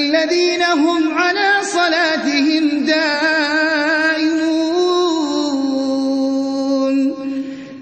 الذين هم على